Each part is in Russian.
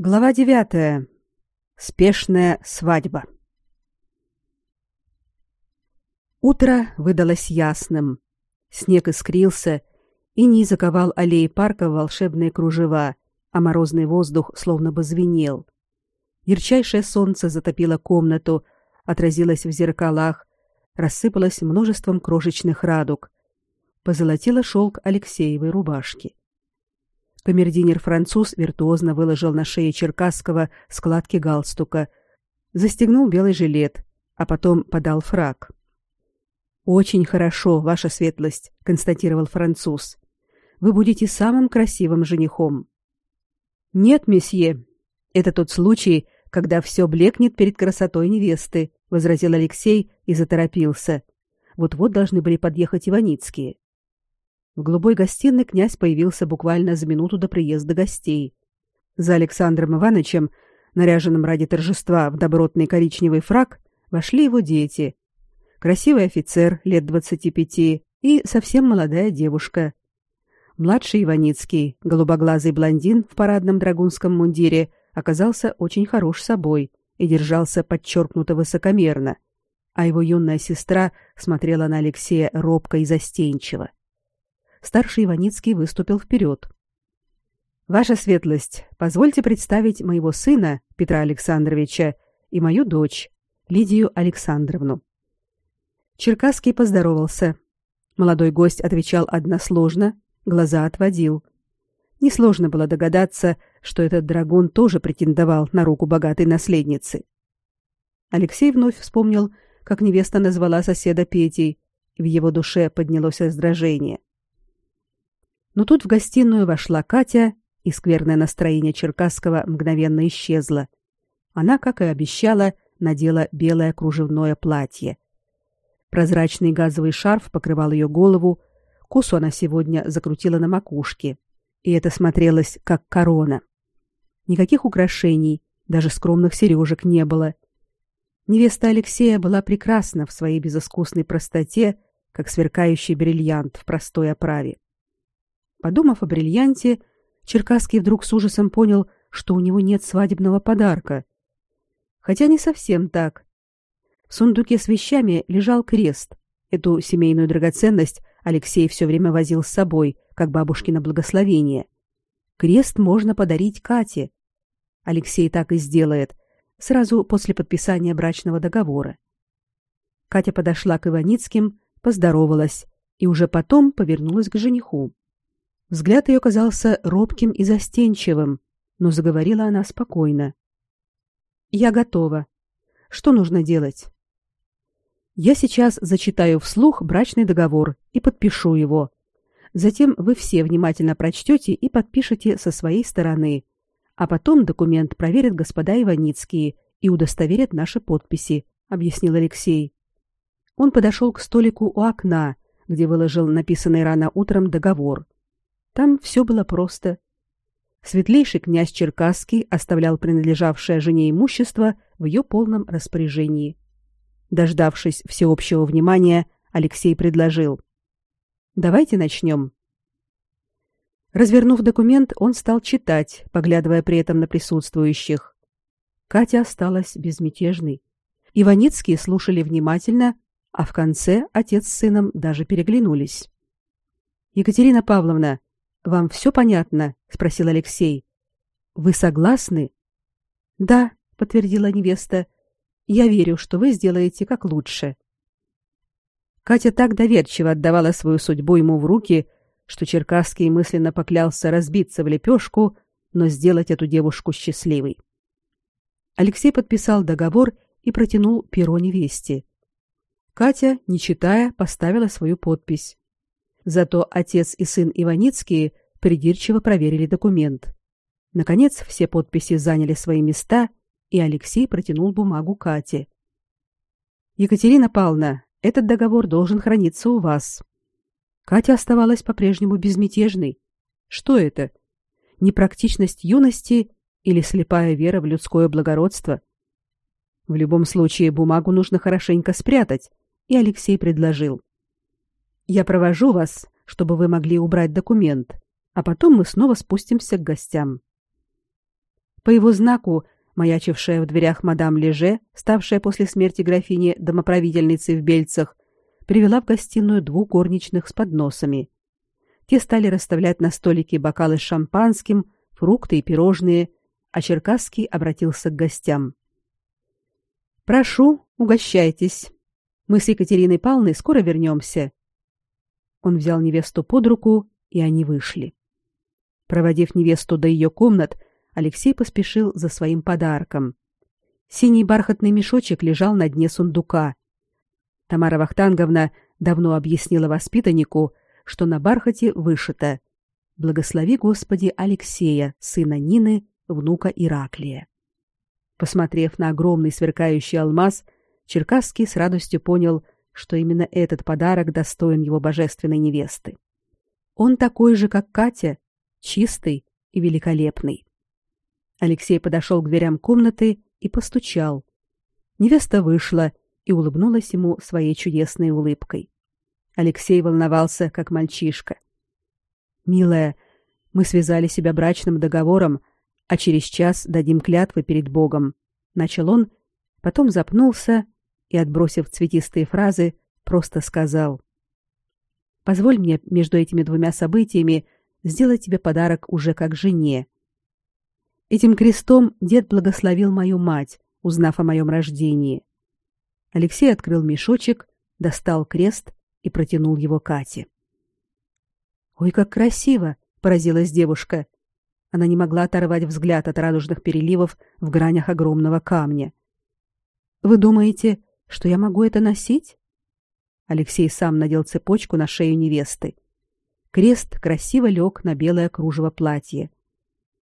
Глава девятая. Спешная свадьба. Утро выдалось ясным. Снег искрился, и не заковал аллеи парка в волшебные кружева, а морозный воздух словно бы звенел. Ярчайшее солнце затопило комнату, отразилось в зеркалах, рассыпалось множеством крошечных радуг, позолотило шелк Алексеевой рубашки. Камердинер-француз виртуозно выложил на шее Черкасского складки галстука, застегнул белый жилет, а потом подал фрак. «Очень хорошо, ваша светлость», — констатировал француз. «Вы будете самым красивым женихом». «Нет, месье, это тот случай, когда все блекнет перед красотой невесты», — возразил Алексей и заторопился. «Вот-вот должны были подъехать Иваницкие». В голубой гостиной князь появился буквально за минуту до приезда гостей. За Александром Ивановичем, наряженным ради торжества в добротный коричневый фрак, вошли его дети. Красивый офицер лет двадцати пяти и совсем молодая девушка. Младший Иваницкий, голубоглазый блондин в парадном драгунском мундире, оказался очень хорош собой и держался подчеркнуто высокомерно, а его юная сестра смотрела на Алексея робко и застенчиво старший Иваницкий выступил вперед. Ваша светлость, позвольте представить моего сына Петра Александровича и мою дочь Лидию Александровну. Черкасский поздоровался. Молодой гость отвечал односложно, глаза отводил. Несложно было догадаться, что этот драгун тоже претендовал на руку богатой наследницы. Алексей вновь вспомнил, как невеста назвала соседа Петей, и в его душе поднялось раздражение. Но тут в гостиную вошла Катя, и скверное настроение Черкасского мгновенно исчезло. Она, как и обещала, надела белое кружевное платье. Прозрачный газовый шарф покрывал ее голову, косу она сегодня закрутила на макушке, и это смотрелось как корона. Никаких украшений, даже скромных сережек не было. Невеста Алексея была прекрасна в своей безыскусной простоте, как сверкающий бриллиант в простой оправе. Подумав о бриллианте, Черкасский вдруг с ужасом понял, что у него нет свадебного подарка. Хотя не совсем так. В сундуке с вещами лежал крест. Эту семейную драгоценность Алексей все время возил с собой, как бабушкино благословение. Крест можно подарить Кате. Алексей так и сделает, сразу после подписания брачного договора. Катя подошла к Иваницким, поздоровалась и уже потом повернулась к жениху. Взгляд ее казался робким и застенчивым, но заговорила она спокойно. Я готова. Что нужно делать? Я сейчас зачитаю вслух брачный договор и подпишу его. Затем вы все внимательно прочтете и подпишете со своей стороны. А потом документ проверят господа Иваницкие и удостоверят наши подписи, объяснил Алексей. Он подошел к столику у окна, где выложил написанный рано утром договор. Там все было просто. Светлейший князь Черкасский оставлял принадлежавшее жене имущество в ее полном распоряжении. Дождавшись всеобщего внимания, Алексей предложил: "Давайте начнем». Развернув документ, он стал читать, поглядывая при этом на присутствующих. Катя осталась безмятежной. Иваницкие слушали внимательно, а в конце отец с сыном даже переглянулись. Екатерина Павловна, вам все понятно? спросил Алексей. Вы согласны? Да, подтвердила невеста. Я верю, что вы сделаете как лучше. Катя так доверчиво отдавала свою судьбу ему в руки, что Черкасский мысленно поклялся разбиться в лепешку, но сделать эту девушку счастливой. Алексей подписал договор и протянул перо невесте. Катя, не читая, поставила свою подпись. Зато отец и сын Иваницкие придирчиво проверили документ. Наконец, все подписи заняли свои места, и Алексей протянул бумагу Кате. Екатерина Павловна, этот договор должен храниться у вас. Катя оставалась по-прежнему безмятежной. Что это? Непрактичность юности или слепая вера в людское благородство? В любом случае бумагу нужно хорошенько спрятать, и Алексей предложил: я провожу вас, чтобы вы могли убрать документ, а потом мы снова спустимся к гостям. По его знаку маячившая в дверях мадам Леже, ставшая после смерти графини домоправительницей в Бельцах, привела в гостиную двух горничных с подносами. Те стали расставлять на столике бокалы с шампанским, фрукты и пирожные, а Черкасский обратился к гостям. «Прошу, угощайтесь. Мы с Екатериной Павловной скоро вернемся». Он взял невесту под руку, и они вышли. Проводив невесту до ее комнат, Алексей поспешил за своим подарком. Синий бархатный мешочек лежал на дне сундука. Тамара Вахтанговна давно объяснила воспитаннику, что на бархате вышито: "Благослови, Господи, Алексея, сына Нины, внука Ираклия". Посмотрев на огромный сверкающий алмаз, Черкасский с радостью понял, что именно этот подарок достоин его божественной невесты. Он такой же, как Катя, чистый и великолепный. Алексей подошел к дверям комнаты и постучал. Невеста вышла и улыбнулась ему своей чудесной улыбкой. Алексей волновался, как мальчишка. Милая, мы связали себя брачным договором, а через час дадим клятвы перед Богом, начал он, потом запнулся и, отбросив цветистые фразы, просто сказал: Позволь мне между этими двумя событиями сделать тебе подарок уже как жене. Этим крестом дед благословил мою мать, узнав о моем рождении. Алексей открыл мешочек, достал крест и протянул его Кате. Ой, как красиво, поразилась девушка. Она не могла оторвать взгляд от радужных переливов в гранях огромного камня. Вы думаете, что я могу это носить? Алексей сам надел цепочку на шею невесты. Крест красиво лег на белое кружево платья.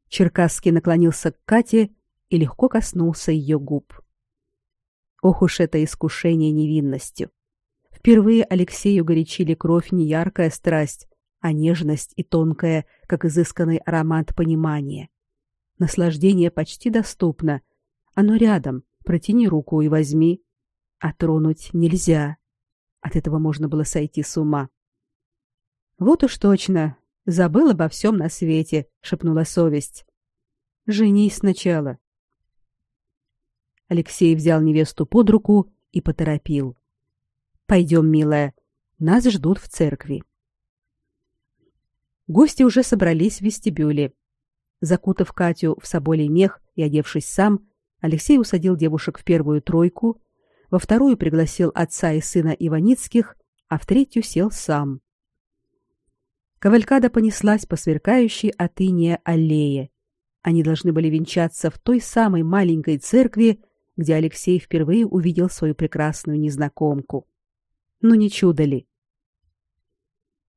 Черкасский наклонился к Кате и легко коснулся ее губ. Ох уж это искушение невинностью. Впервые Алексею горячили кровь не яркая страсть, а нежность и тонкая, как изысканный аромат понимания. Наслаждение почти доступно. Оно рядом. Протяни руку и возьми. А тронуть нельзя. От этого можно было сойти с ума. Вот уж точно, Забыл обо всем на свете, шепнула совесть. Женись сначала. Алексей взял невесту под руку и поторопил. Пойдем, милая, нас ждут в церкви. Гости уже собрались в вестибюле. Закутав Катю в соболей мех и одевшись сам, Алексей усадил девушек в первую тройку, во вторую пригласил отца и сына Иваницких, а в третью сел сам. Кавалькада понеслась по сверкающей иния аллее. Они должны были венчаться в той самой маленькой церкви, где Алексей впервые увидел свою прекрасную незнакомку. Ну не чудо ли?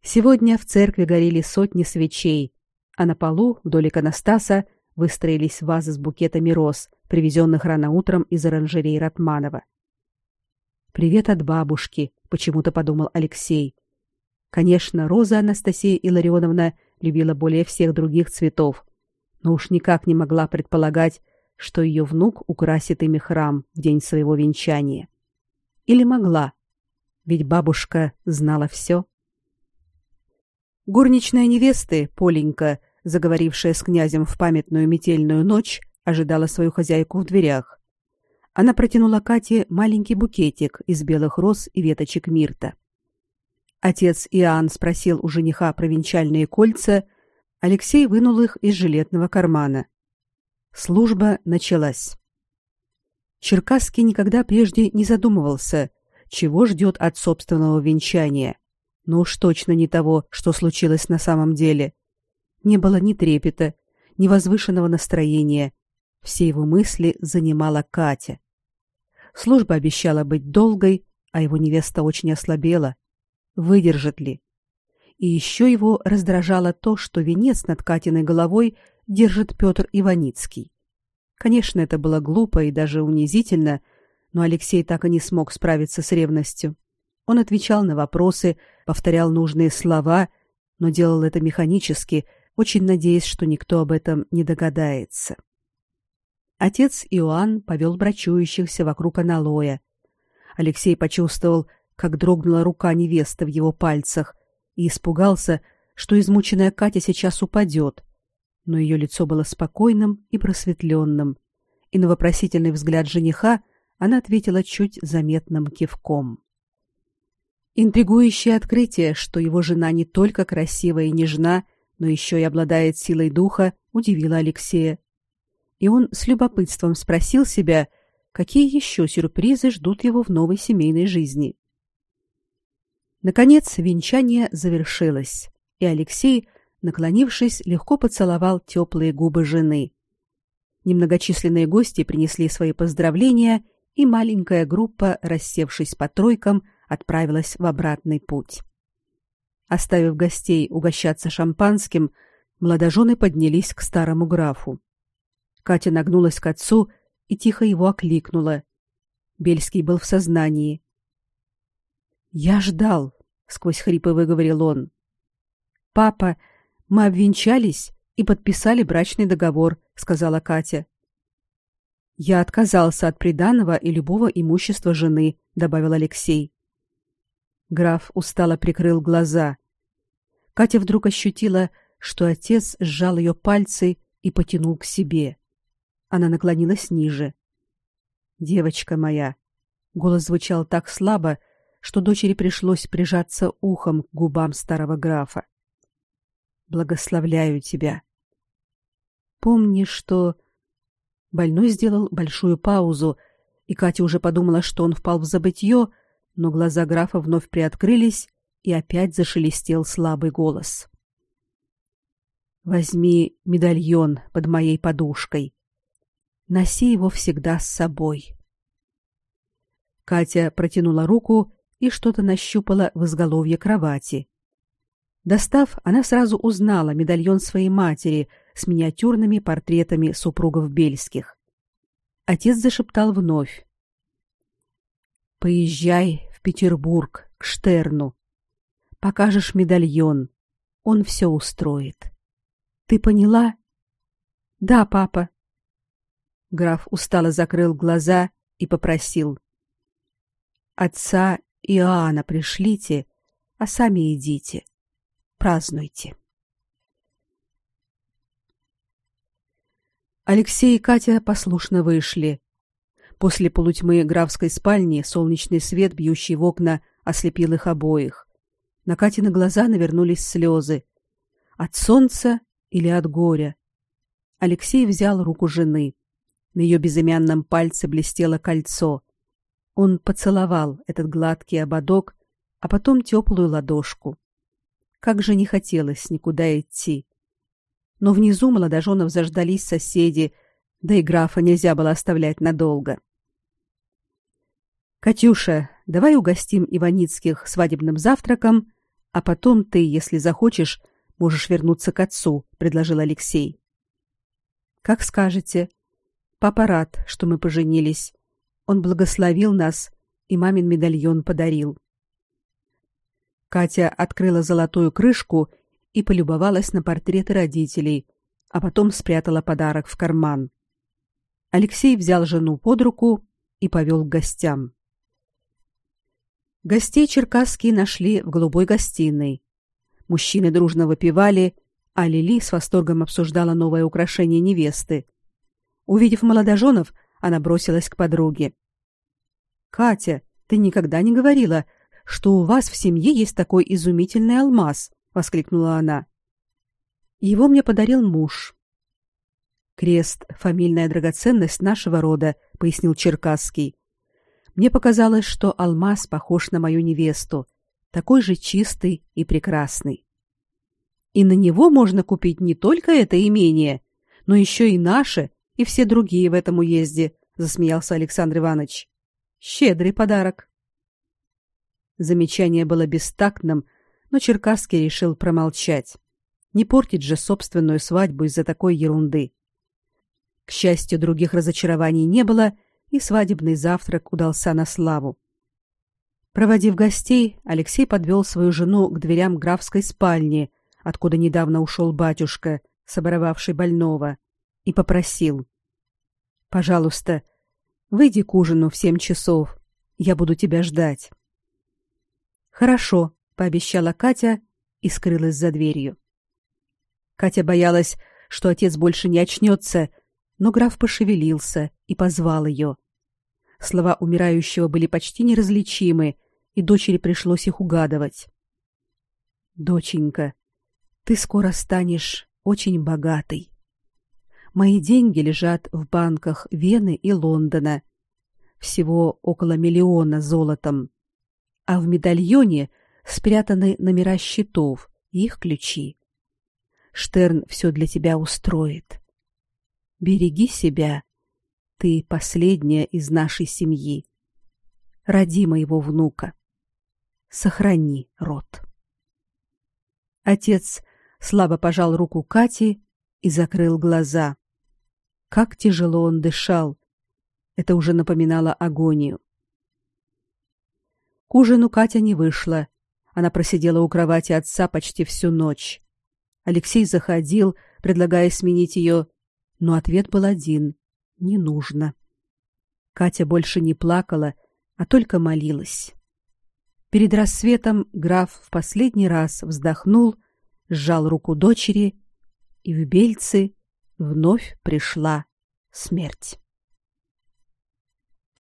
Сегодня в церкви горели сотни свечей, а на полу вдоль иконостаса выстроились вазы с букетами роз, привезенных рано утром из оранжерей Ратманова. Привет от бабушки, почему-то подумал Алексей. Конечно, Роза Анастасия Илларионовна любила более всех других цветов, но уж никак не могла предполагать, что ее внук украсит ими храм в день своего венчания. Или могла? Ведь бабушка знала все. Горничная невесты, Поленька, заговорившая с князем в памятную метельную ночь, ожидала свою хозяйку в дверях. Она протянула Кате маленький букетик из белых роз и веточек мирта. Отец Иоанн спросил у жениха провинциальные кольца, Алексей вынул их из жилетного кармана. Служба началась. Черкасский никогда прежде не задумывался, чего ждет от собственного венчания, но уж точно не того, что случилось на самом деле. Не было ни трепета, ни возвышенного настроения. Все его мысли занимала Катя. Служба обещала быть долгой, а его невеста очень ослабела выдержит ли. И еще его раздражало то, что венец над Катиной головой держит Петр Иваницкий. Конечно, это было глупо и даже унизительно, но Алексей так и не смог справиться с ревностью. Он отвечал на вопросы, повторял нужные слова, но делал это механически, очень надеясь, что никто об этом не догадается. Отец Иоанн повел брачующихся вокруг аналоя. Алексей почувствовал, как дрогнула рука невесты в его пальцах, и испугался, что измученная Катя сейчас упадет. но ее лицо было спокойным и просветленным, и на вопросительный взгляд жениха она ответила чуть заметным кивком. Интригующее открытие, что его жена не только красива и нежна, но еще и обладает силой духа, удивило Алексея. И он с любопытством спросил себя, какие еще сюрпризы ждут его в новой семейной жизни. Наконец венчание завершилось, и Алексей, наклонившись, легко поцеловал теплые губы жены. Немногочисленные гости принесли свои поздравления, и маленькая группа, рассевшись по тройкам, отправилась в обратный путь. Оставив гостей угощаться шампанским, молодожены поднялись к старому графу. Катя нагнулась к отцу и тихо его окликнула. Бельский был в сознании. Я ждал, сквозь хрипы выговорил он. Папа, мы обвенчались и подписали брачный договор, сказала Катя. Я отказался от приданого и любого имущества жены, добавил Алексей. Граф устало прикрыл глаза. Катя вдруг ощутила, что отец сжал ее пальцы и потянул к себе. Она наклонилась ниже. Девочка моя, голос звучал так слабо, что дочери пришлось прижаться ухом к губам старого графа. Благословляю тебя. Помни, что больной сделал большую паузу, и Катя уже подумала, что он впал в забытье, но глаза графа вновь приоткрылись, и опять зашелестел слабый голос. Возьми медальон под моей подушкой. Носи его всегда с собой. Катя протянула руку и что-то нащупала в изголовье кровати. Достав, она сразу узнала медальон своей матери с миниатюрными портретами супругов Бельских. Отец зашептал вновь: Поезжай в Петербург к Штерну. Покажешь медальон. Он все устроит. Ты поняла? Да, папа. Граф устало закрыл глаза и попросил: Отца Иоанна пришлите, а сами идите. Празднуйте. Алексей и Катя послушно вышли. После полутьмы графской спальни солнечный свет, бьющий в окна, ослепил их обоих. На Катины глаза навернулись слезы. От солнца или от горя? Алексей взял руку жены. На ее безымянном пальце блестело кольцо. Он поцеловал этот гладкий ободок, а потом теплую ладошку. Как же не хотелось никуда идти. Но внизу молодоженов заждались соседи, да и графа нельзя было оставлять надолго. Катюша, давай угостим Иваницких свадебным завтраком, а потом ты, если захочешь, можешь вернуться к отцу, предложил Алексей. Как скажете. Папа рад, что мы поженились. Он благословил нас и мамин медальон подарил. Катя открыла золотую крышку и полюбовалась на портреты родителей, а потом спрятала подарок в карман. Алексей взял жену под руку и повел к гостям. Гостей черкасские нашли в голубой гостиной. Мужчины дружно выпивали, а Лили с восторгом обсуждала новое украшение невесты. Увидев молодоженов, она бросилась к подруге. «Катя, ты никогда не говорила, что у вас в семье есть такой изумительный алмаз!» — воскликнула она. «Его мне подарил муж». «Крест — фамильная драгоценность нашего рода», — пояснил Черкасский. Мне показалось, что алмаз похож на мою невесту, такой же чистый и прекрасный. И на него можно купить не только это имение, но еще и наше и все другие в этом уезде, засмеялся Александр Иванович. Щедрый подарок. Замечание было бестактным, но Черкасский решил промолчать. Не портить же собственную свадьбу из-за такой ерунды. К счастью, других разочарований не было, и свадебный завтрак удался на славу. Проводив гостей, Алексей подвел свою жену к дверям графской спальни, откуда недавно ушел батюшка, соборовавший больного, и попросил: "Пожалуйста, выйди к ужину в семь часов. Я буду тебя ждать". "Хорошо", пообещала Катя и скрылась за дверью. Катя боялась, что отец больше не очнется, но граф пошевелился и позвал ее. Слова умирающего были почти неразличимы, и дочери пришлось их угадывать. Доченька, ты скоро станешь очень богатой. Мои деньги лежат в банках Вены и Лондона. Всего около миллиона золотом. А в медальоне спрятаны номера счетов их ключи. Штерн все для тебя устроит. Береги себя. Ты последняя из нашей семьи. Роди моего внука. Сохрани род. Отец слабо пожал руку Кати и закрыл глаза. Как тяжело он дышал. Это уже напоминало агонию. К ужину Катя не вышла. Она просидела у кровати отца почти всю ночь. Алексей заходил, предлагая сменить ее, но ответ был один: не нужно. Катя больше не плакала, а только молилась. Перед рассветом граф в последний раз вздохнул, сжал руку дочери, и в Бельцы вновь пришла смерть.